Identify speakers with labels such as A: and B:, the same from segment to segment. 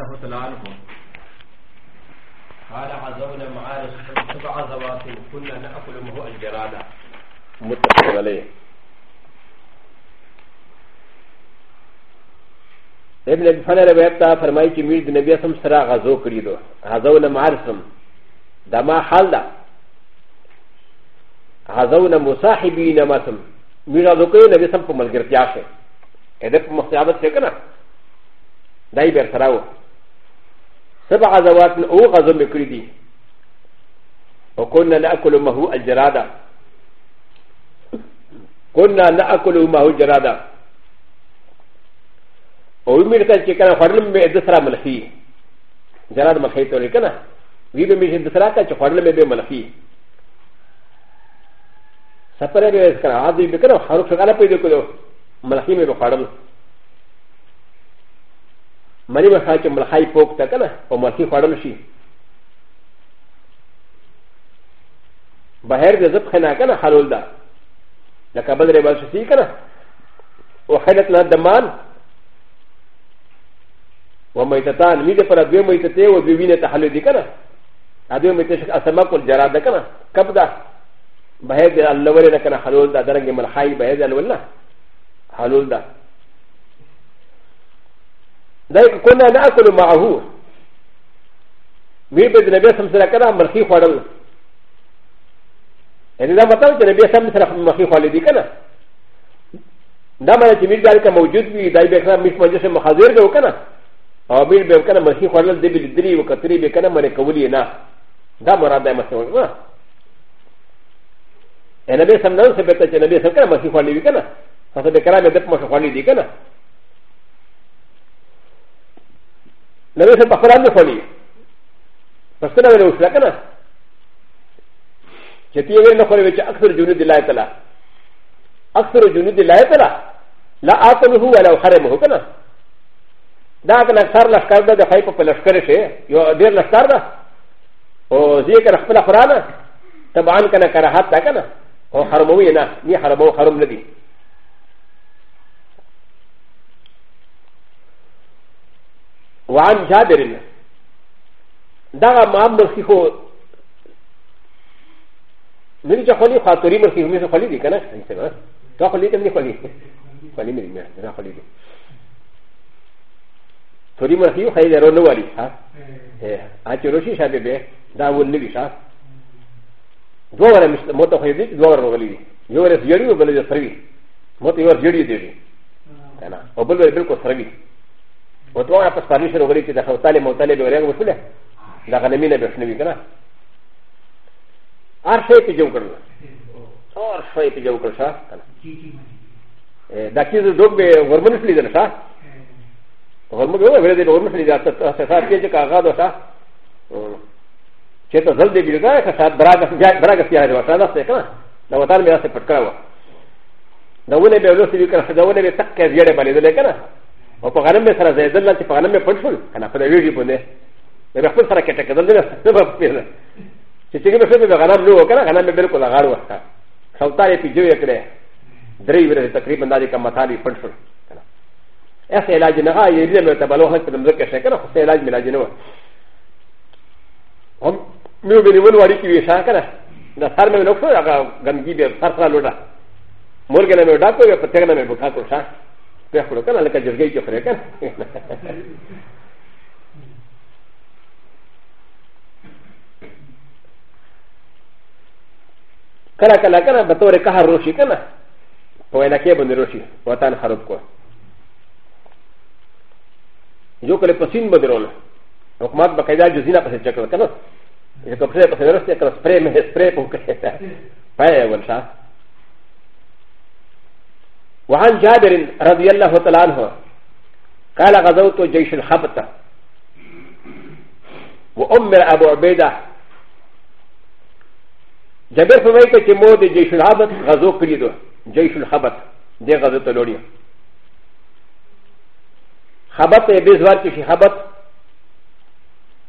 A: الله تعالى عنه قال عزونا مع سبع زوات كنا ناكل منه الجراد متفق عليه ابن ابي فن روایت تا فرمایي چې میر د نبی اسم سره غزو کړی دو غزو نه مارسم دا ما حال ده غزو نه مصاحبین ماتم میر غزو کوي نبی اسم په ملګرتیا شه اده په مخیابت څه کنه دای بیر سره وو سبع عزوات من او غزو مكري دي وكنا ناكل ما هو الجراده كنا ناكل ما هو جراده او ميرتا چې کنه خړل مې د سره ملخي جراد ملخي ته کنه وی به مې د سره کا چې خړل مې به ملخي سفر به کنه عادي به کنه هر څه غلا پیدا کړو ملخي مې به خړل マリマサチムルハイポクタカナ、オマキファラムシ。バヘルザプヘナカナ、ハロルダ。ラカバルレバシティカナ。オヘレッナダマン。و م ي ت ت ا ن ميت ف ر ا د و م ي ت ت ي و ب ي ن ت ح ل د ي ك ن ا ادو م ي ت ش ك ا س م ا ك و ا ل ج ر ا د ك ن ا كبدا بهذا اللولي لكنا حلول دا درنج من حي بهذا اللولي حلول دا ذلك كنا ناكل معه ميبد النبي صلى الله عليه وسلم مرخي خوارل يعني ده مطلب النبي صلى الله عليه وسلم مرخي خوارل دي كنا ده ما نتمير ذلك موجود بي ده بيكنا مش مجلس مخاذير بيو كنا او مير بيو كنا مرخي خوارل دي بلدري وكتري بي كنا مركولي نا ده مراد ده مسؤول ما النبي صلى الله عليه وسلم بيتا النبي صلى الله عليه وسلم مرخي خوارل دي كنا فسبكرا مدب مرخي خوارل دي كنا なべさんパフランドフォリー。パスタナウェルスラカナ。ジェティエンのフォリーチアクセルジュニディライトラ。アクセルジュニディライトラ。ラアトルフォーラウハレムホカナ。ダーカナサーラスカダダファイプペラスカレシェ、ヨディラスカダ。おゼカラフラフラナ。タバンカナカラハタカナ。おハロモウィナ、ニハロモハロムレディ。وعن جابر دغه مام مرخي خو مری چې خولي خاطري مرخي هم خولي دي کنه څنګه دا خولي کوم نه خولي خولي مری نه نه خولي دي ثوري مرخي خو یې ورو نه وایي ها ا چې روشي شابه به دا ول نه دي ښا دوه ور موته خو دې دوه ور غلي یو ور یړیو بل یې سروي موته یو ور جړی دی کنه او بل ور بالکل سروي و ت و ا ن ا فسالي شنو غريك اذا خلطالي موتالي بغريك وشوله اذا غنمينا بشنوي كنا ار شيء تجو كرنا ار شيء تجو كرشا دا كيز دوب غرمون شلي دنا شا غرمون بيوم بلدي غرمون شلي دا سفار كيجي كاغاد وشا چه زل دي بيلغا كسات براغس براغس يا جوا شالا سيكنا دا وطن ميرا سي پټکاوا دا ولې به ولوسي وکړه دا ولې به تک کې زیړې باندې دلې کنه او په غنم سره زیدل چې په غنم پټ شول کنه په ویډیو باندې د خپل سره کټه کېدل نه په پیل چې څنګه په څه غنم نو کنه غنم بالکل غار وخته سلطان یې پیجو یې کړه درې ورځې تقریبا دا کوم مثال یې پټ شول کنه ایسا علاج نه هاي یې دې ته بلو هک په دمزه کې شي کنه خو علاج ملاج نه و هم نو به نیول وړي کې ویشا کنه دا سر مې نو خو هغه غمګي به سر سره لوړه مورګنه مې ډاکو په تګنه مې بوخا کو شاه ペフロカナレカジェゲージョフレカカラカラカナバトレカハロシカナポエナケブンロシワタンハロコよくレポシンバデロンオクマッバカイダジュジナパセチェクルカナよくプレイパセロシティカナスプレイメスプレイポケタパエウンシャ وعن جابر رضي الله تعالى عنه قال غزوت جيش الخبطة وأمر أبو عبيدة جابر فميكا تمود جيش الخبط غزو كريدو جيش الخبط دي غزو تلوريا خبط بزوار كشي خبط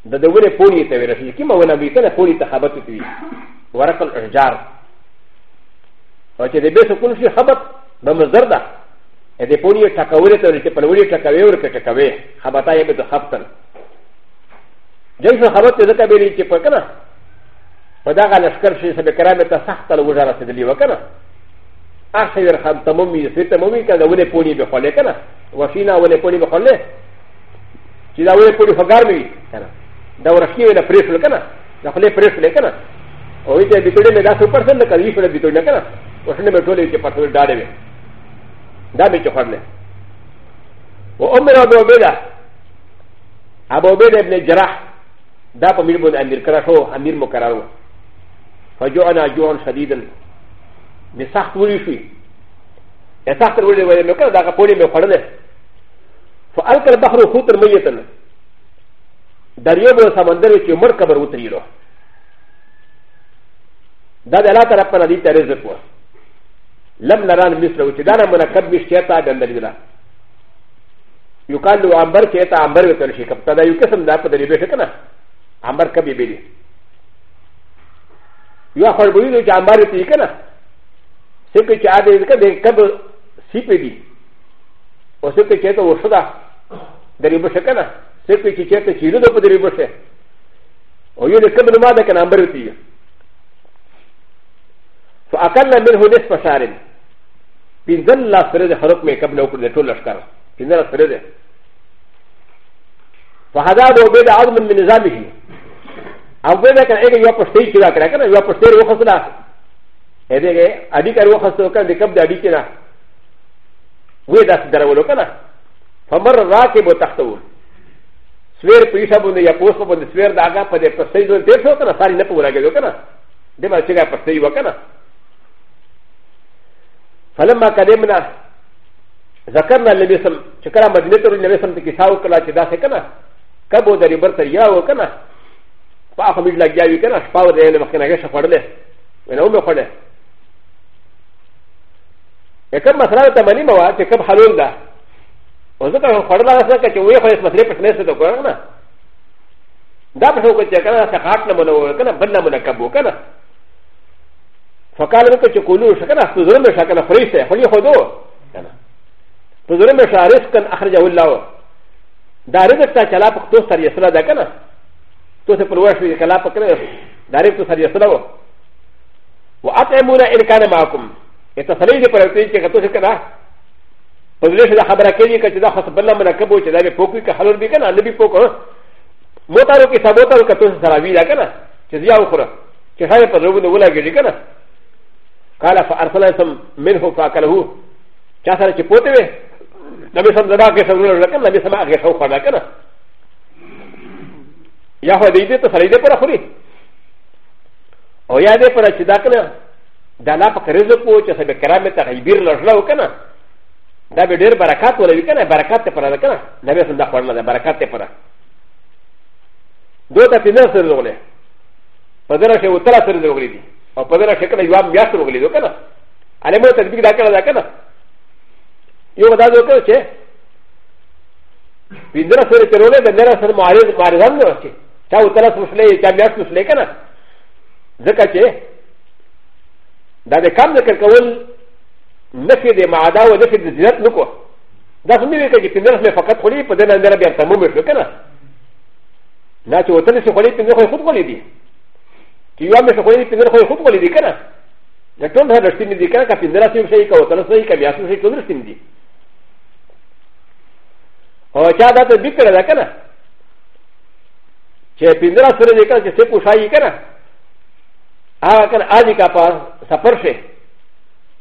A: د دورې پونې ته ورسېږي کومه ونه وي که نه پونې ته خبط کوي ورق الاشجار او چې د بې سکون شي خبط م م ز ر د ه د پ و ن ي ت ک و ر ت ه ت پ ل و ر ي ت ک و ي ر ت ک و ي خ ب ت ا ي ب د خ ب ت ن ج ن س خ ب ت ز ك ب ي ر ي ت پ ک ن ه ف د ا غ ا لشکر ش ي س ب ك ر ا م ت س خ ت ل و ج ا ر س د ل ي و ک ن ه ا خ ي ر خ ب ت م م ي س ي ت م م ي ك د و ل پ و ن ي ب خ و ل ک ن ه و ش ي ن ا و ل پ و ن ي ب خ و ل ه ش ي د ا و ل پ و ن ي ف غ ا ر م ي ك ن ه د و ر ش ي و ل پ ر ي ش ل ک ن ه د خ ل ي پ ر ي ش ل ک ن ه و ي ت ب ي ت و ل ي م د ا س و پ ر س ن ل ک ل ي ش ل ب ي ت و ل ک ن ه و ش ن م ت و ل ي ت پ ت و ل د ا ر ي ダメチョコンネオメラドベダアボベデブネジャラダポミルボンアミルカラホアミルモカラオファジョアナジョンシャディデンミサクウリシウエサクウリウエメカラダカポリメファレネファアルカバハロウトルメイトンダリオブサマンデルチュマカバウトリロダダラカラパラディタレゼクワ لم نران مثل وشدانا منكب مشتيتا دندريدا يقال له عمبر كيتا عمبر وتنشي كبتا دا يكسم دا فدري بشكنا عمبر كبي بيدي يوافر بيدي عمبر تيكنا سيكي شعادي كده كب سيكي دي وسيكي كيتا وشدا دري بشكنا سيكي كيتا شيلو دا فدري بشه ويولي كبن ماذا كان عمبر تيكنا فاقل منه نصف شهر ピザンラスレデハロクメカブノクデトラスカラピザラスレデファハダーオベダアドムミネザミヒアウェダカエゲヨプステイキラカラカナヨプステイウォハスラエデゲアディカウォハスラカデカブダディキナウェダスダラウォロカナファマラケボタトウスウェルプリシャブンディアポスポンデスウェルダガパデプステイドンテショウカナサリネプウラゲヨカナデマチェガプステイウォカナ فلما كلمنا ذكرنا النبي صلى شكرا مدينه النبي صلى الله عليه وسلم كلا شدا سكنا كبو دري برتر ياو كنا فاخو مجلا جاوي كنا شفاو دري مكنا غش فرله ولا هم فرله يكم مثلا تمني موا تكم حلول ده وذكر فرلا سكا چوي خو اس مسئله پټنه سره کوه نه دا په هو کې کنه سخات نه منو کنه بل نه منو کبو کنه فقال بك تقولوا شكرا فزرم شكرا فريسه خلي خدو فزرم شارس كان اخرج الله دارك تا چلا پختو سر يسرا دا كنا تو سے پرواش ہوئی کلا پکڑے دارک تو سر يسرا و واطعمونا ان كان معكم اتسلی دے پر اتنی کہ تو سے کنا پزلیش دا خبر کیجی کہ دا خاص بلنا منکب ہو چلا نے پوکوی کا حلول بھی کنا نبی پوکو موتارو کی سبوتارو کا تو سے سراوی دا کنا چزیا اخرى چشائے پر روبن ولا گیڑی کنا قال فارسلتم منه فاكله شاسر شقوته نبي سمى ذاك سمى لكن نبي سمى غيره فلكن يا هو ديدي تسليدي پر اخري او يا دي پر چدا کنه دانا په رزق وو چې سبه کرامه تغیبیر لرلو کنه دا به ډیر برکات ولوي کنه برکات ته پر ده کنه نبي سمى دا خورنه ده برکات ته پر دوه ته پینځه سره لغله په دغه کې وتره سره لغلي دي او په دغه شکل یو بیا سره وغلی وکنه علي مو تطبیق دا کړه دا کنه یو دا وکړ چې ویندره سره چلولې د نره سره معارض معارضان نه وکړي چا وتره سوسلې چا بیا سوسلې کنه ځکه چې دا د کم ذکر کول نفي د معدا او نفي د زیات نکو دا څه مې وکړي چې پندره مې فقط خوري په دغه نره بیا تموم وکړه کنه نه چې وتره سره خوري پندره خو خود خوري دي よみそこにピンのほうりでかな。で、トンハルスティミディカー、ピンラシューシェイカー、トラスティカー、ヤスシェイカー、スティミディ。おちゃだとビクラだかな。チェピンラスレディカー、チェプシャイカー。アーカー、アディカパー、サパシェ。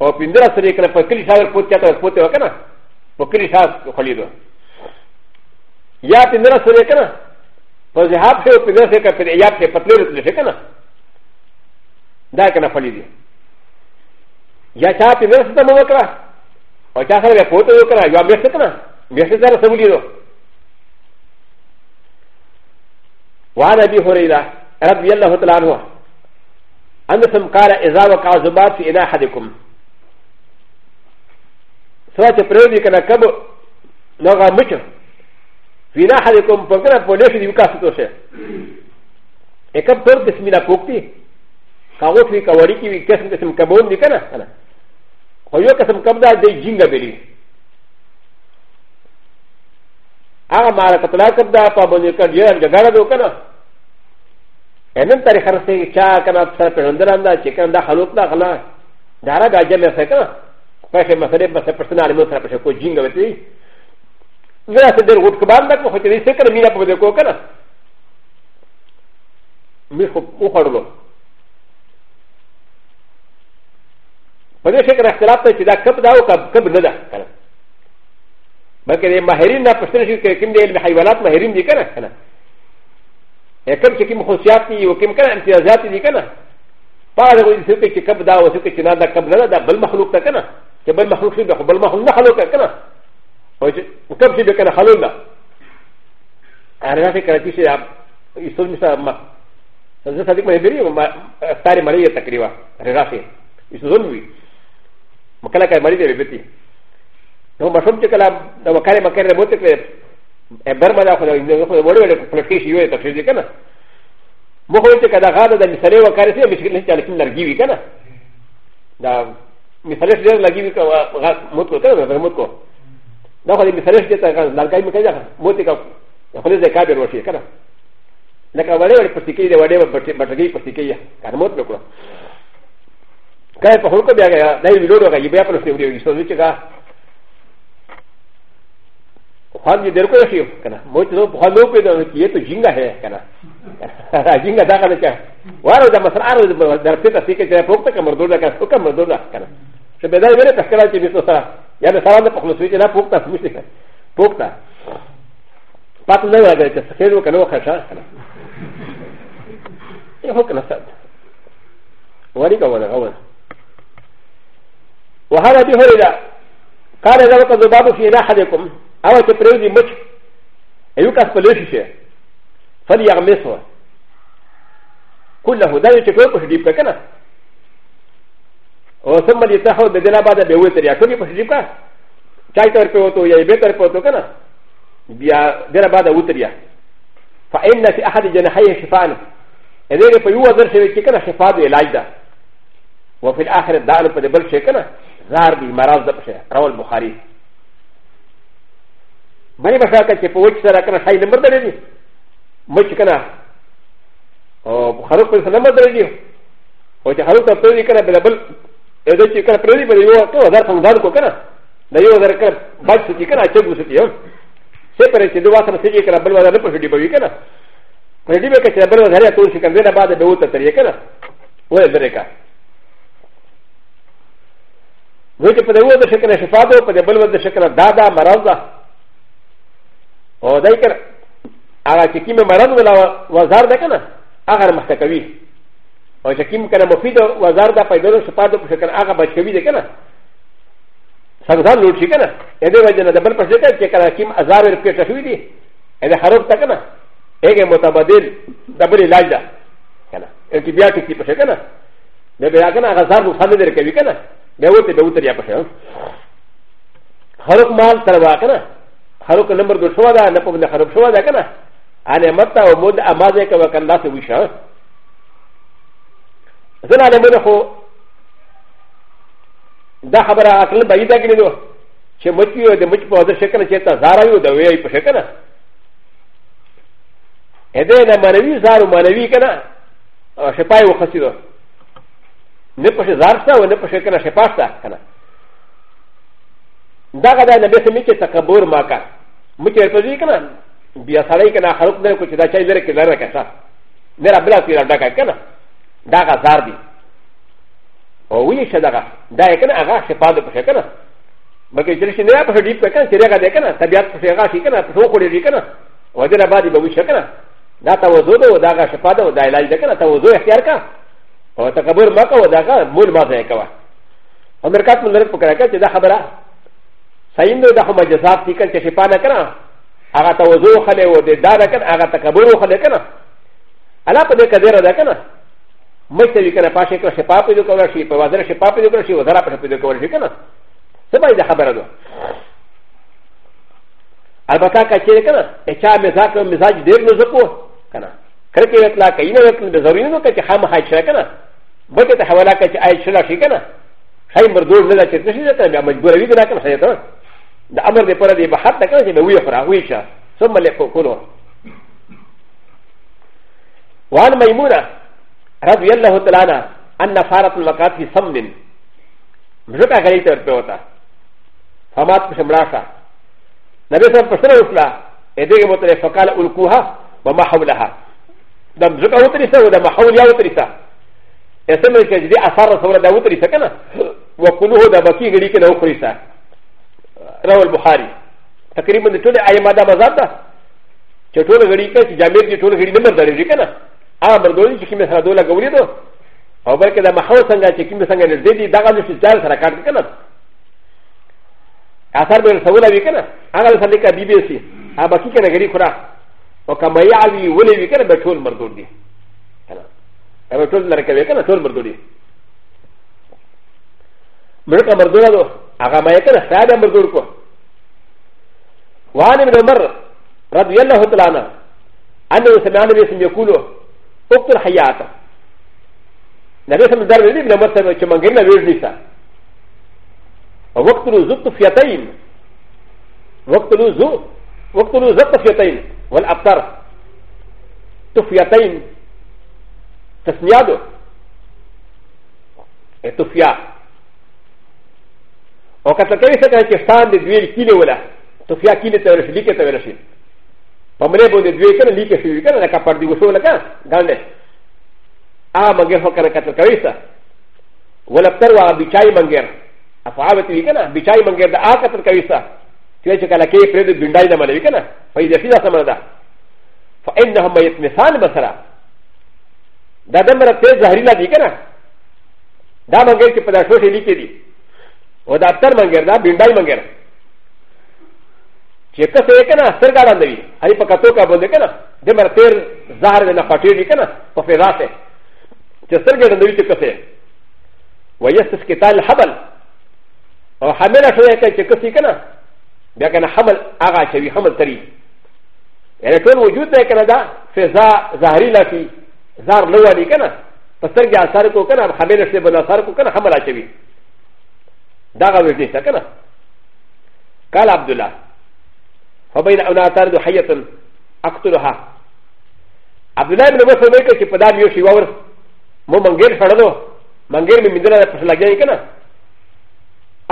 A: おピンラスレディカー、パクリシャー、ポテト、ポテト、ポクリシャー、ホリド。やピンラスレディカー、パジャー、ピンラスレディカー、パテレット、シェカー。だからファリディ。やちゃってメスタムのから、おちゃされポートのから、やめせかな、メスタムのリド。わらびほれだ、ラビアラホトランは。アンダサムカラ、エザワカズマツ、エナハディコム。そうやってプレゼントからかぶ、のがむちゃ。フィナハディコム、ポケラポレシュディウカストシェ。エカプトですみなポクティ。کاغو فی کوری کی قسم قسم کبون دی کنه کنه خو یو قسم کب دا دی جنگا بیلی هغه مال کتلا کب دا په باندې کډ یې جګړه دو کنه انن تاریخ سره چا کنه سره پیوندران دا چې کنه دا خلوت دا غلا دارا دا جمع سره کنه پښه مسله مسله پښتنه عالمو سره پښه کو جنگا وتی زه سره ډېر غټ کبان دا خو چې دې سره مینا په دې کو کنه مې خو وخړلو په دې شکل اختلاف ته چې دا کب دا او کب کب نه ده کنه بلکې د ماهرین نه پوښتنه شي چې کوم د حیوانات ماهرین دي کنه کنه کوم چې کوم خصوصیات دي او کوم کنه امتیازات دي کنه پاره غوړي څه چې کب دا او څه چې نه دا کب نه ده بل مخلوق ته کنه چې بل مخلوق شي بل مخلوق نه خلق کنه او چې کب شي کنه خلل نه اره دا کوي چې ایستو نشه ما زه صدیق مې بری ما ستاره مړی تقریبا رغافي ایستو نوې مكالا كالمالي بيبتي نو مشروب تكالا لو كان مكالا موتك برما دا خدا ولو فلسكيش يوي تفسير دي كنا مخوي تكا دا غادا دا مثالي وكاري سي مشكل نشتا لكن نرجيوي كنا دا مثالي شدير لجيوي كا موتكو كنا دا موتكو دا خدا مثالي شدير تا غادا لالكاي مكالا موتكا خدا زي كابر وشي كنا لكن ولو فلسكي دا ولو بطرقي فلسكي كنا موت بكنا カイパホークビアが大量の指輪プロセウリュー、そういうちが。ファンディデルコシューかな。もう一度、ファンドペドのキエとジンガヘかな。ジンガダカレキャ。ワロダマサラウズムダセタセケジャポクタカマドラカスカマドラカナ。シェベダイベレカスカラチミソサ。やるサラダポクスウィジャポクタスミシカ。ポクタ。パトナーがセケロカノカシャーカナ。よくなさ。終わりかわな。وهذا بهريره قال اذا وقد باب في احدكم او تبريد مش ايوكاس بلشيشه فليغمسه كله دا يتكوى بشديب كنا وثم ليتحو بدلا بعد بيوتر يكوني بشديب كا چاي تر پوتو يا بيتر پوتو كنا بيا دلا بعد وتر يا فإن في أحد جناحيه شفاء إذا يوزر شوي كنا شفاء علاج ده وفي الآخر دعنا بدبل شيء كنا زار بي مرض دبشه رواه البخاري بني بشاكا كي فوج سرا كان شاي نمبر دليلي مش كنا او بخاروك بس نمبر دليلي او تي خاروك تبتدي كنا بلبل اذا تي كان بريدي بل يو كو زار فمدان كو كنا لا يو زار كنا باج سيتي كنا چب سيتي يو سيبر سي دو واسر سيتي كنا بل وزار نپشدي بوي كنا پريدي بك سي بل وزار يا تو سي كنا بعد بيوت تري كنا ولا دريكا و ي ت ب د و د شكل شفاده و د بلوى د شكل دادا مرضى و د ي ك ر على شكيم مرض ولا وزار د ك ن ا اغر محتكوي و شكيم كان مفيد وزار د فايدور شفاده و شكل اغر بشكوي د ك ن ا سنزال لوت شكنا ادى وجنا د بل فشكا شكل حكيم ازار الكشفي دي ادى حروب د ك ن ا اجى متبادل دبل لاجا كنا انتبياتك تشكنا لبيعنا غزار مصادر كبيكنا ب ا و ت ب ا و ت ر ي ا ب ش ا هروك مال تروا كنا هروك نمبر دو شوى دا نقوم ن ه هروك شوى دا كنا انا متى ومود أ م ا ز ي ك وكان لا سويشا زنا انا مدخو دا خبر اكل بعيدا كنو شمتي و دمج بوزر شكل شتا زارا يو دا ويا يشكنا هذا انا مانوي زارو مانوي كنا شفاي وخسيرو نه پشه زارستا او نه پشه کنه شپاستا کنه دا غدا نه به سمې کې تکبر ما کا مته ته دې کنه بیا سړی کنه خلق نه کو چې دا چای لري کې لري کنه نه رب الله تیر ډکا کنه دا غا زار دی او وی شه دا دا کنه هغه شپاد پشه کنه بګی چې شي نه پشه ډیپ کنه چې هغه دې کنه طبيعت پشه هغه شي کنه پښو خوري دې کنه وځره باندې به وشه کنه دا توزو دا غا شپاد او دا علاج دې کنه توزو اختیار کنه او تکبر ما کوه دا کا مول ما ځای کوه امریکات مندر په کرا کې دا خبره ساين دا هم مجازات دي کله چې شپانه کړه هغه توزو خله و دې دا کنه هغه تکبر خله کنه الا په دې کډیر دا کنه مشته وی کنه پاشه کړه شپا په دې کوله شي په وزره شپا په دې کوله شي وزره په دې کوله شي کنه سبا دې خبره ده البته کچې کنه چې مزاج مزاج ډېر نه زکو کنه カレキュラーカイナーのザリノケハムハイシャカナ。バケタハワラケチアイシュラシカナ。ハイムドルレチェクシャタビアムグレビナカナセタ。ダアマデパラディバハタカナディウィフラウィシャ。ソマレココロ。ワンマイムナ。ラビエルホテラナ。アンナファラトルマカティサムディン。ムジョカガリタルペオタ。ファマツシャムラシャ。ナベサンプセルフラ。エディエモテレファカラウルコハ。ママハウラハ。د مزګه وترسه او د محول یا وترسه اسمه کې دې اثر سره دا وترسه کنه وکلوه د بکی غړي کې نو خريسه راو البخاري تقریبا ټول ایما دا مزات ده چې ټول غړي کې چې جامیر دې ټول غړي نمبر درې کنه ا مردوی چې کیمه سره دوله غوړي دو او بلکې د محول څنګه چې کیمه څنګه نږدې دي دغه نشي ځال سره کار کنه اثر به سوال وی کنه هغه سره کې بي بي سي ا بکی کنه غړي خورا و كما يعوي ولي وكان بشون مردود دي انا بشون لركب وكان شون مردود دي مركب مردود دو اغا ما يكن سعد مردود كو وعن ابن عمر رضي الله تعالى عنه انه سمع النبي صلى الله عليه وسلم يقول اقتل حياته النبي صلى الله عليه وسلم ابن عمر سمع كما قال له ويرنيسا وقتل ذو الطفيتين وقتل ذو وقتلوا ذات تفيتين والابتر تفيتين تسنيادو تفيا وقتل كيف تكون دويل كيلو ولا تفيا كيلو تورش ليكي تورشين ومن يبون دويل كان ليكي شوي كان لك فردي وشو لك غاندي اه مغير فكر قتل كيف والابتر وبشاي مغير افعابتي كان بشاي مغير ده اه قتل كيف ا ل ك ل ك ي فريد بندى ن م ل ك ن ا فاذا في ذا سمردا فانهم يتمثال مثلا دا دمرا تيز زهريلا دي كنا دا مانغير كي پدا شوشي لكي دي و دا ابتر مانغير دا بندى مانغير چه کسا یہ کنا سرگاران دوی ہری پا کتوکا بندے کنا دمرا تیر زہر دینا خاطر دی کنا پا فیضا سے چه سرگاران دوی چه کسا و یستس کتال حبل و حملہ شوئے کنا چه کسی کنا ب ي ك ن حمل أ غ ا ش و ي حمل تري يعني كل وجود ده كان ده في ز ا زهري لا في زار لو علي كنا فترجع ساركو كنا خبير شيء بلا ساركو كنا حمل ا ش و ي ده غير ليس كنا قال عبد الله فبين أ ن ا تارد ح ي ة أ ق ت ل ه ا عبد الله بن مسعود يقول كيف دام يوشي وور مو منغير فرده منغير من مدينه فشلاجي كنا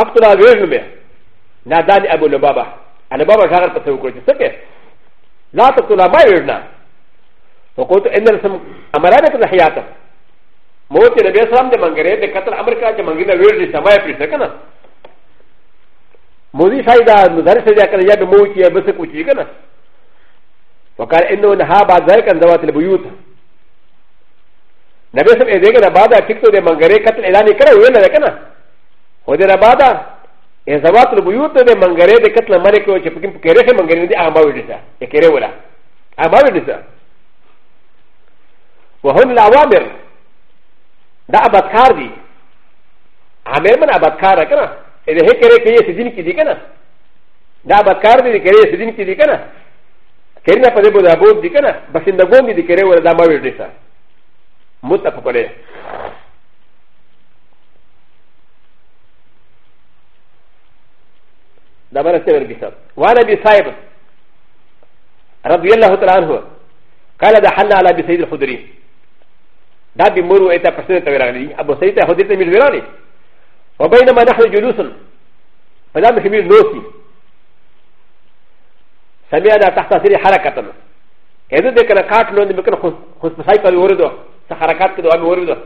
A: أ ق ت ل ه ا غير مبيه なだでアブルババアルババジャーパトウクルチセケラトトラバイルナウコトエンデルサムアマラネクザヒアタモテレベサムデマンゲレデカタアメリカジャマンゲレウルジサマイプリセケナモディサイダーのダルセジャーカヤドモキアブセクチギナウカエンドンハバザイカンザワテルブユー ن ب ي س م ا د ي ك ن ا بادا ت ك ت و د م ن ج ر ي ك ت ا ل إ ل ا ن ي ك ر ا و ي ن ا ل ك ن ا و د ر ا بادا ا زوات البيوت ده منغري ده كتل ملك و چپكين پكيره منغري دي اماوي دي يكيره ولا اماوي دي وهن الاوامر ده ابدكار دي عامر من ابدكار كنا اذا هي كره كيه سدين كي دي كنا ده ابدكار دي كره سدين كي دي كنا كرينا پدي بو ده بود دي كنا بس اندغون دي كره ولا ده اماوي دي متفق عليه ダマラセブルビサワナビサイブラビエラホトランホカラダハナアラビサイドホデリダビモウエタパセントラリアボセイタホディテミルラリオベイナマナハジュルソンファダムヒミルノシサミアダタタセリハラカタムエドデカラカートのメカホスパイパルウォルドサハラカタドアムウォルドフ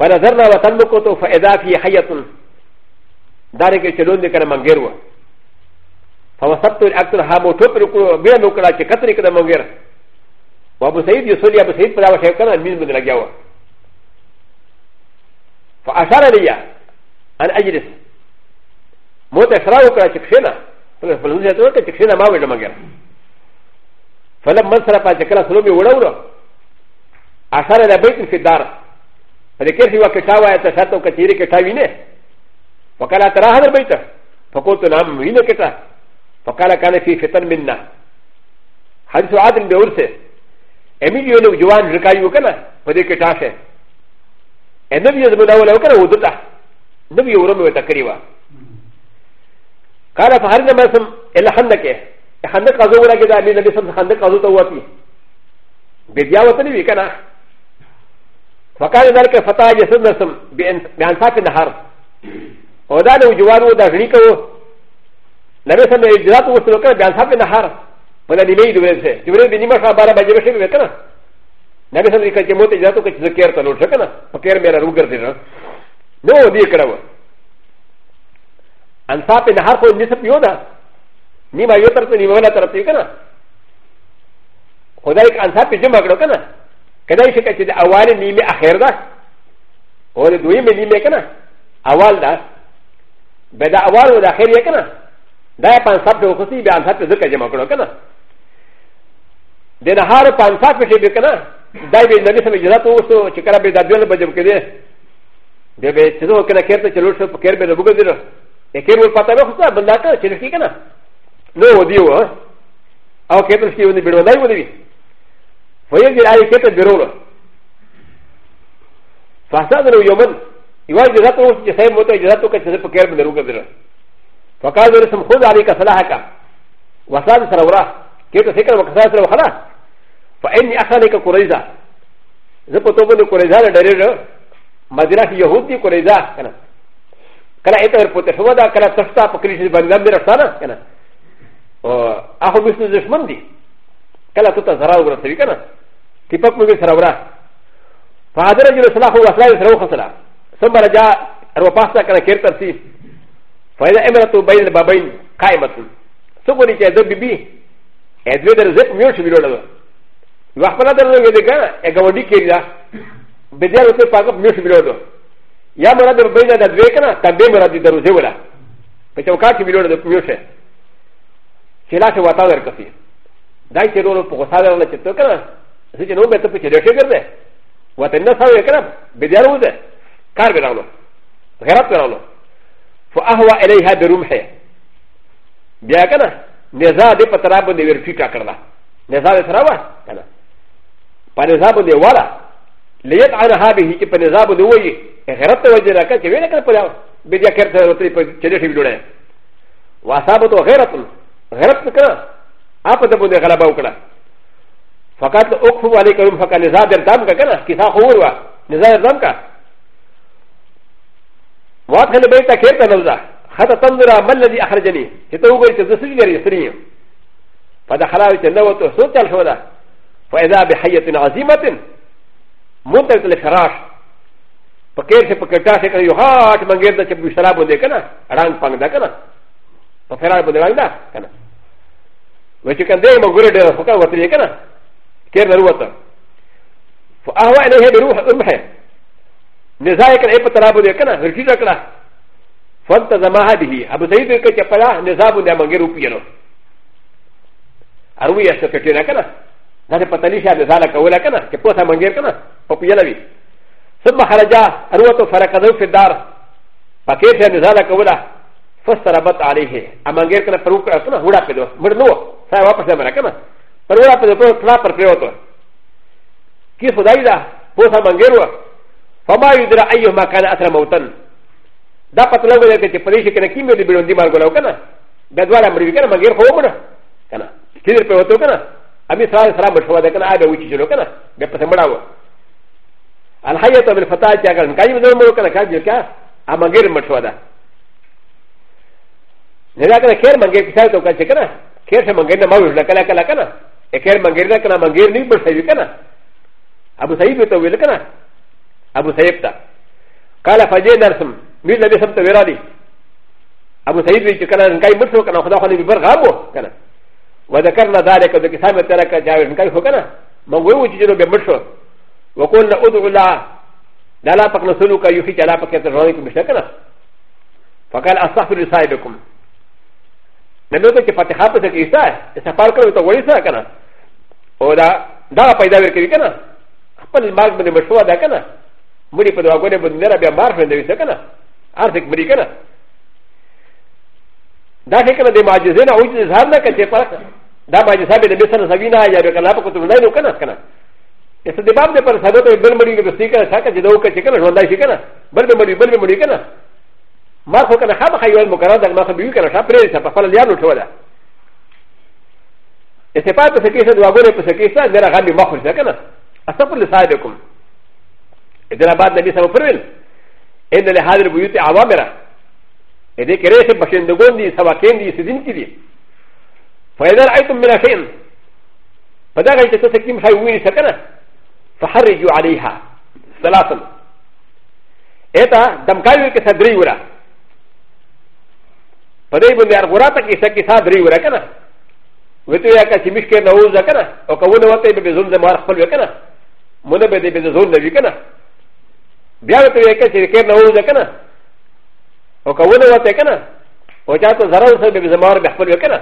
A: ァラザナワタンモコトファエダフィハヤトンダレケチェロンデカラマンゲルワ فوسطت الاكثر هامو توبركو بين نكرا كتريك المغير وابو سيد يسولي ابو سيد فلا وشيكنا من من الجوى فاشار لي ان اجلس موت اشراو كرا كشينا فلوزي توكا كشينا ما وين المغير فلما انصرف كلا سلومي ولولا اشار الى بيت في الدار فلكيف وكتاوى يتشاتو كثيري كتاوينه وكالا ترى هذا البيت فقلت نعم وينكتا فقال كان في فتن منا حديث عادل بورسه امين يولو جوان ركايو كنا فدي كتاشه النبي يزمن اولا وكنا ودلته نبي ورمي وتكريوا قال فهرنا ما سم الا حندك حندك ازو ولا كده امين النبي سم حندك ازو تواتي بديا وطني بي كنا فقال ذلك فتاه يسن نسم بانفاق النهار ودانو جوان ودا غريكو なべさんでジラトウスのカービアンサーのハーパナリメイドウェセ。ジュレビニマシャバラバジェシェルカナ。なべさんでカチモテジラトウキズケータのシャカナ、パケメラウガディラ。ノーディーカラウ。アンサーのハーパンディスピオダ。ニマヨタツニマラタティカナ。ホダイアンサーピジマグロカナ。カダイシェケチでアワリニメアヘラ。オレドウィメニメカナ。アワルダ。ベダアワルダヘリカナ。دا پانساب ته وخصي بیا انساب ته ذکر جمع کړو کنه د نهار پانساب ته به کنه دا به نبی سم اجازه وستو چې کله به د دوه بجو کې دی به به چې نو کنه کېرته چلو شو په کېر به وګور دی نو کېر ول پتا به خو بندا ته چې لکه کنه نو ودی و او کېته شي ونه بیرو دای ودی فوی دې آی کېته بیرولو فساد له یومن یوازې ذات اوس چې سم وته اجازه وکړه چې په کېر به وګور دی فقال رسم خذ عليك سلاحك وصاد سرورا كيف تسكر وكساد سروخلا فاني اخليك كوريزا زبطوبن كوريزا لدرير مدينه يهودي كوريزا كان كلا اتر فتحودا كلا تفتا فكريش بندم برسانا كان اخو بسنو دشمن دي كلا تتا زرار ورسوي كان تيبك مبي سرورا فهذا رجل سلاحه وصاد سروخلا ثم رجع روباستا كلا كيرتر سيه فإذا أمرت بين البابين قائمة سكوني كذا ببي أدوية الرزق ميوش بيلولا وأخبر هذا الرزق يدك أجاودي كذا بدل وتر فاقب ميوش بيلولا يا مراد بين هذا الرزق كنا تبدي مراد الرزق ولا فتوقعت بيلولا ده ميوش خلاص واتاور كفي دای چې ډول په غوسه درنه چې تو کنه زه چې نو به ته په چېډې ګرځې وته نه ساوې کنه به دیار وځه کار به راغلو غیرت به راغلو فاهوى اليها برمحه بياكنا نزاد بطراب نيرفيكا كرلا نزاد سراوى كنا فنزاب نيوالا ليت عن هابه فنزاب نوي غرت وجهنا كان كبيرا كان فلا بديا كرت وتري تشلشي بدونه وصابته غيرت غيرت كنا أبدا بني غلبه وكنا فقط أقفوا عليك رمحك نزاد الدم كنا كثا خوروا نزاد الدم كنا وات هل بيتا كيف تلوزا حتى تنظر ما الذي اخرجني يتوقع تزسجل يسري فدخلها وتنوت وصوت الحوله فاذا بحيه عظيمه منتهت الفراش فكيف فكتا شكل يهات من غير ذلك بشراب ودكنا ران فان دكنا ففراش بدران دا كنا وشكل دي مغرد فكا وتريكنا كيف نروت فاهوى اليه بروح امحي نزاع كان ايه بطلابو دي كنا هرشي ذكرا فانت زماها به ابو سعيد كي تفلا نزاع بو دي منغيرو بيانو اروي استفكينا كنا نحن بطليشا نزاع لك اولا كنا كبوسا منغير كنا فبيالوي ثم خرجا اروتو فرقزو في الدار فكيف نزاع لك اولا فاستربت عليه امانغير كنا فروق كنا هورا كدو مرنو سايا واپس امرا كنا فرورا كدو كلا پر پريوتو كيف خداي دا بوسا منغيرو فما يدر ايهما كان اثر موتن دا پتلو ولا کې په دې شي کنه کیمه دې بیرون دي مال غلو کنه دا دواړه مړي کنه مګر خو کنه کنه کیدر په وته کنه امي سره سره مشوه ده کنه اوبه وچی چلو کنه به په سمړاو الحیات بالفتاة چې هغه کایي بدل مړو کنه کاږي کا ا مګر مشوه ده نه دا کنه خیر مګر کیسه تو کنه کنه خیر څه مګر نه ماوي نه کلا کلا کنه خیر مګر نه کنه مګر نه بشوي کنه ابو سعید ته ویل کنه アブサイプタ。カラファジェナスム、ミルビサムトウェラディ。アブサイプティカランガイムトカナホダホリブラボカナ。ワザカナダレカデキサムテラカジャーンカイホカナ。マウェウジジロベムショ。ウコンナウドウラ、ダラパクナソルカユヒジャラパケツロニクミシャカナ。ファカラアサフリサイドコム。なので、ファテハプセキサイ、サパーカーとウォリサーカナ。おだ、ダーパイダーキリカナ。パルマークでもそうだかな。ムリパドアゴネブネラビアマーフェンディセカナアーティックムリカナダセカナデマジゼナウジズハナケチェパダマジサビデビサナサビナヤベカナポコトムナイノカナスカナエスデバブデパサドベルムリのスティカナサカジドウケチェカナロンダシカナベルムリベルムリカナマフォカナハマハイワンモカラダマサビユカナシャプレイサパファリアノトワダエセパープセケシャドアゴネプセケシャデラハミマフォルセカナアサプリサイドコム ا ل ا ب ا د نبي سبب فرمل ان لهذا البيوت عوامرا ا ذ ي ك ر ي ش بشن دغون دي سواكين دي سيدين كدي فاذا رايتم من شيء فدغ تتسكيم شيء وين سكنه فحرجوا عليها ثلاثا اتا دمكايو كسدري ورا فدي بن دار غراتا كيسكي سادري ورا كنا وتويا كشمش كنوزا كنا وكونه وتي بزون دمار خلوكنا منبه دي بزون نبي كنا بیا به ته کې چې کېر نه وځه کنه او که ونه وته کنه او چا ته zarar سره به زمار به خپل وکنه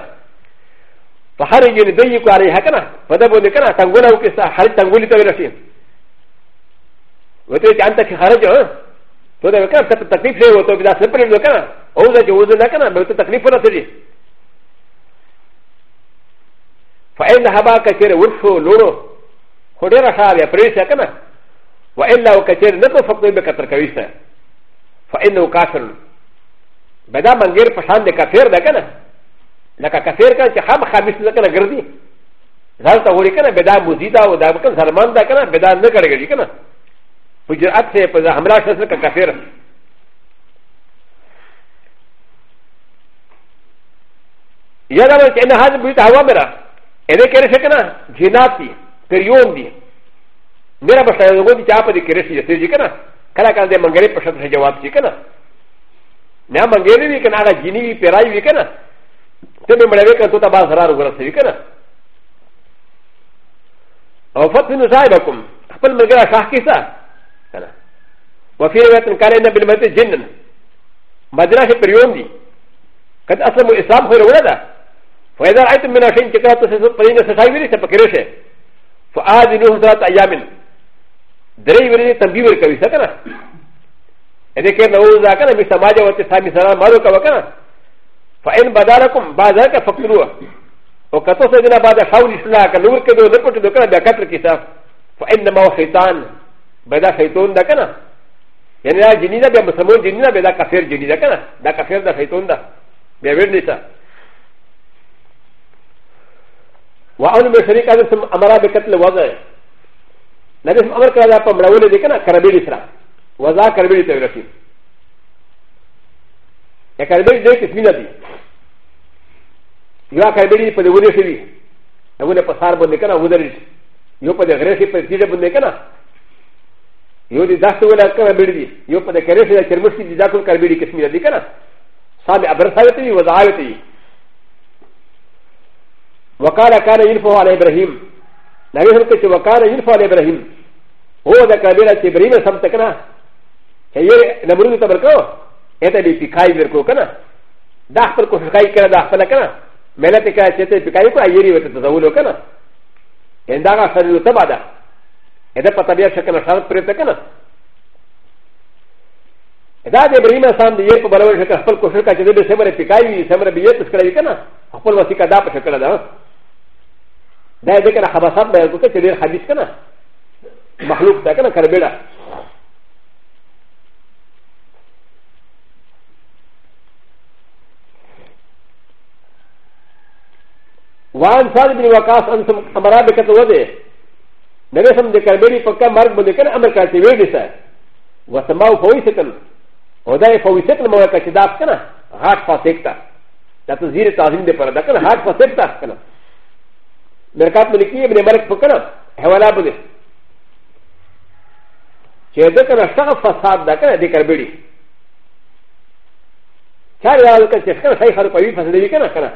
A: په هر یوه دې یو کاری هکنه په دې باندې کنه څنګه ولا وکي سه هر څنګه ته ورشي وته چې انت کې خرج هه ته دا وکړه ته تکلیف لري وته بیا سره پرې وکنه او ځکه وځه نه کنه به ته تکلیف نه تلي فإن هبا كثير ورشو لورو خدير شاب يا بريشا كنا و إ ل ا وكثير نكو فقط بكثر كويسه ف إ ن ه كافر بدا من غير فشان لكافر لكنا لك كافر كان شحام خامس لكنا غردي زالت اولي كنا بدا مزيدا ودا مكان سلمان دا كنا بدا نكر غردي كنا فجرات سي فزا حملا شخص لك كافر يا رب ان هذا بيت هوامرا اذا كان شكنا جيناتي تريوم دي メラバシャヨゴビチャパリキレシジジキナカラカデマンゲレパシャジャワチキナナマンゲレビキナラジニビペライビキナテメマレカトタバザラゴラシビキナオファツノザイバコンアパルマゲラシャキサウフィレットカレンダビルメテジンンマジラシペリオンディカタサムイスラムフェルウェダフェザーアイテムメラシンチカタセプリンセサイビリセパキレシェファーディノウザータヤミン درې ورې تنبیه ورکوي څه کنه ان کې نو ځا کنه به سماج او ته سامي سره مارو کا وکنه فإن بدالکم بعد ذلك فقروا او کته څه دنا بعد حول اصلاح ک نور کې دوه پټ دوه کنه بیا کتل کیسه فإنما هو شیطان بدا شیطان ده کنه یعنی دا جنی ده بیا مسلمان جنی ده بیا دا کافر جنی ده کنه دا کافر ده شیطان ده بیا ور نشه وعن مشرک اذن امر بقتل وضعه なべしもあかだぱもらうでかな、カラビリスラ。わざカラビリテレフィー。やカラビリデキスミナディ。よカラビリパデウデシビ。なぶれパサーボンデカナウデリス。よパデグレシパディレブンデカナ。よりダストウェアカラビリディ。よパデカレシアキャムシディザクカラビリキスミナディカナ。サビアブラサルティー、ワザーティー。وقال كان ينفع على ابراهيم なべるかちわかるインファレブラヒム。おだかべらちブリムサムテカナ。へえ、なぶるたばかお。えたりピカイブルコカナ。ダフルコフカイカダファラカナ。メラテカチェテピカイカイリウトザウロカナ。エンダガサルタバダ。エダパタビアシャカナサルプレテカナ。ダデブリマサンディエプバラシャカフルコフカチェテビセブレピカイウィセブレビエツカイカナ。アポロシカダパシャカナダ。だいでかな、はばさんだよ、こっちで、はびすかな。マフルクだから、カルベラ。وان صار بن وقاص ان امرا بكت وده نبي سم ذكر بيري فكا مرض بده كان امر كاتي ويدي سا وسماو فويسكن ودا فويسكن ما كاتي داب كنا هاك فاسكتا ده تزير تعظيم ده پر ده كنا هاك فاسكتا كنا مرکات ملکی ابن مرک پکنا حوالا بده چه ده کنه شغف فساد ده کنه ده کر بیڑی چار دال کنه چه کنه صحیح خرپوی فسده بی کنه کنه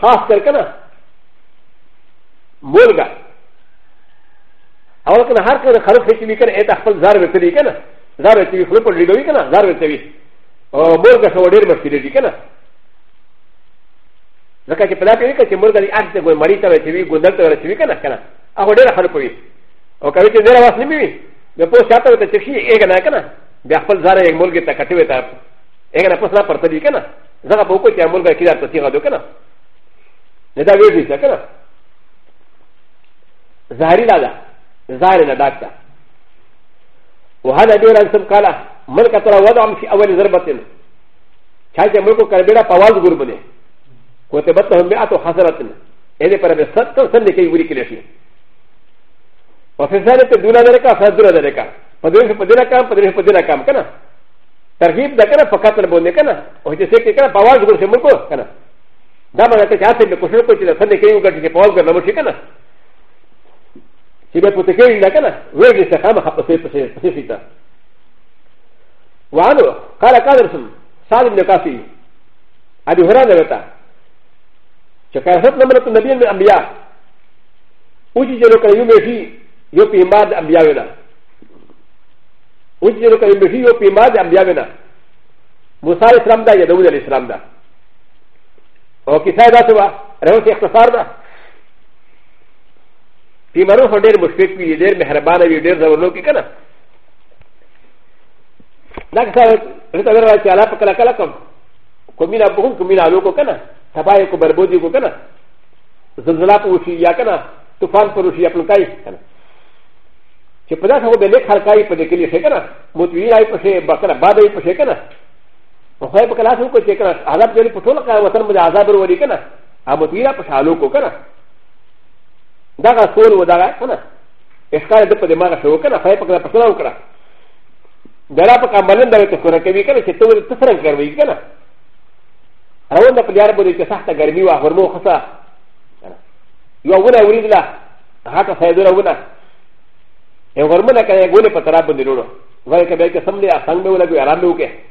A: خاص کر کنه مولگا اول کنه هر کنه خرپ خیشی بی کنه ایت اخفل زار بسری کنه زار بسری خلپ لیگوی کنه زار بسری او مولگا شو دیر مشکلی دی کنه ځکه چې په دا کې چې مرګ دی اخته ګوي مریض ته ورسوي ګوندل ته ورسوي کنه کنه هغه ډېر خلک وي او کوي چې ډېر واس نه وي د پوه شاته ته چې یې کنه کنه بیا خپل ځاره یې ملګری ته کټوي ته یې نه پوسنا پرته دی کنه ځکه په کوم چې ملګری کې دا ته تیغه دو کنه نه دا ویږي ځکه کنه ظاهري دا ده ظاهر نه ډاکټر وهذا ډېر انسب کاله ملک تر وضعهم في اول ضربه چا چې ملک کربېړه په واز ګور بده كتبت لهم مئة حسنة إذا فرمي ستة سنة كي يولي كلاشي وفي ذلك دولا ذلك فدولا ذلك فدولا فدولا كام فدولا فدولا كام كنا ترغيب ده كنا فقط لبون كنا وهي تسيك كنا فواز غور شمركو كنا دا ما نتا چاہتے میں کچھ نہ کچھ سننے کے یوں گٹی کے پاؤز کرنا مشکل ہے نا چې به پته کې نه کنه وېږي څه خامه خپسې پسې پسې فیتا وانو قال قادر سم سالم نکاسي ابي هريره وتا چې کارت نمبر ته نبی من انبیا او چې جنو کړي یو مېشي یو پیما د انبیا وینا او چې جنو کړي مېشي یو پیما د انبیا وینا موسی اسلام دا یا داوود علی اسلام دا او کیسه دا څه وا رهو کې اختصار دا پیمانو هو ډېر مشفق وي ډېر مهربان وي ډېر زورلو کې کنه دا کیسه رته ورته چې الله په کلا کلا کوم کومینه بهون کومینه لوکو کنه タバイコバルボディコケナザンザラポシヤケナトファンプロシヤプルカイケナチェプラホベネカカイプデキリシェケナモトウィライプシェバカナバベイプシェケナオヘブカラスコチェケナアラブジェリプトラカワタムダアザブロリケナアモトウィラプシャロコケナだがそういうことだから、エスカイドプデマラシューカー、ファイパクラパスラウカー。だらぱかまるんだとこらけびかな、せとるとさんかびかな。ラウンドプリアルボリケサタガミワ、ホモーハサ。ヨウナウリラ、ハタサイドラウナ。エウォルマナカヤゴリパタラブンデロロ。ワイカベケサムディア、サンドウラグアランドケ。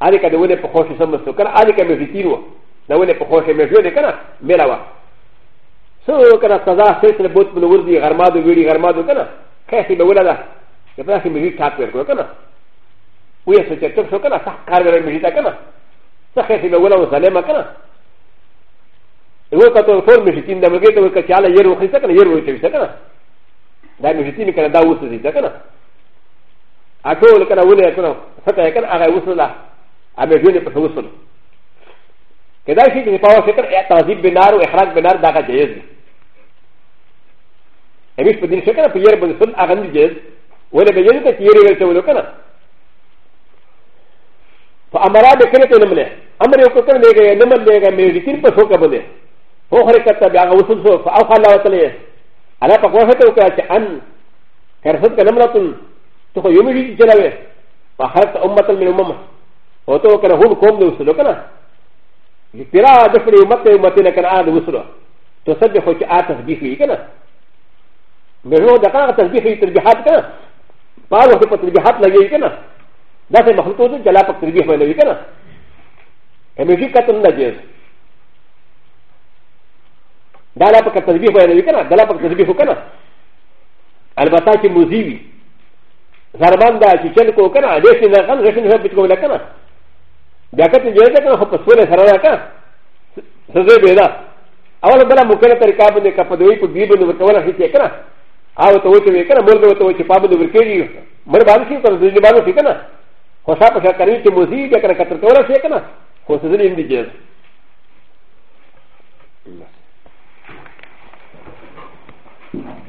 A: アリカデウネポホシサムストカ、アリカメビティロ。なウネポホシメジュレカナ、メラワ。そうかな、サザーセルボットのウディ、ガマド、ウディ、ガマドカナ。キャシーのウラダ。やっぱりメリタクルカナ。ウエスチェット、そかな、サカルメリタカナ。سخيتي بولا وسلامه كنا يقول كتو فور مشيتين ده مجيت وكا تعالى يرو خيسا كنا يرو يتوسا كنا ده مشيتين كنا ده وسط زيتا كنا أقول كنا ولا كنا فتا كنا أغا وصل لا أبي جوني بس وصل كذا شيء من فاو فكر تعذيب بنار وإحراق بنار ده جائز أميش بدين شكرا في يربن سن أغنى جائز ولا بيجي تيري ولا تقول كنا فامرا بكلت نمله امر يكتر لغا نمل لغا ميريكين فسوكا بني هو حركتا بها وصل سوف فاوحى الله وتعالى انا فقوحته كان كرفتك نمله تقول يوم يجي جلاله فحرت امه من امه وتو كان هو كوم وصلوا كنا يترى دفر امه امتنا كان عاد وصلوا تصدق وش اتف بيه كنا بهو دقائق تسبيحي تربيحات كنا بعض وقت تربيحات لغي كنا だって、マフトとジャラパクリファイルかな。エミジカトンダジェズ。ダラパクリファイルかな。ダラパクリファイルかな。アルバタチムズビ。ザラバンダチチェルコーカナ。レシナカン、レシナビトコレカナ。ダカティジェルカナ、ホプスウェルサラカナ。サゼベダ。アワダラムケレタリカブネカパドウィプビブンのカワラヒテカナ。アウトウィプビカナ、モルドウトウィプパブンのウィプビブン。マルバンシーとズニバルフィカナ。و ش ا ب ش ا ك ر ي ك م و ز ي ك ك ر ك ت ر ك و ر ا ش ي ك ن ا خ و س ز ن ي ن د ي ج ز Thank you.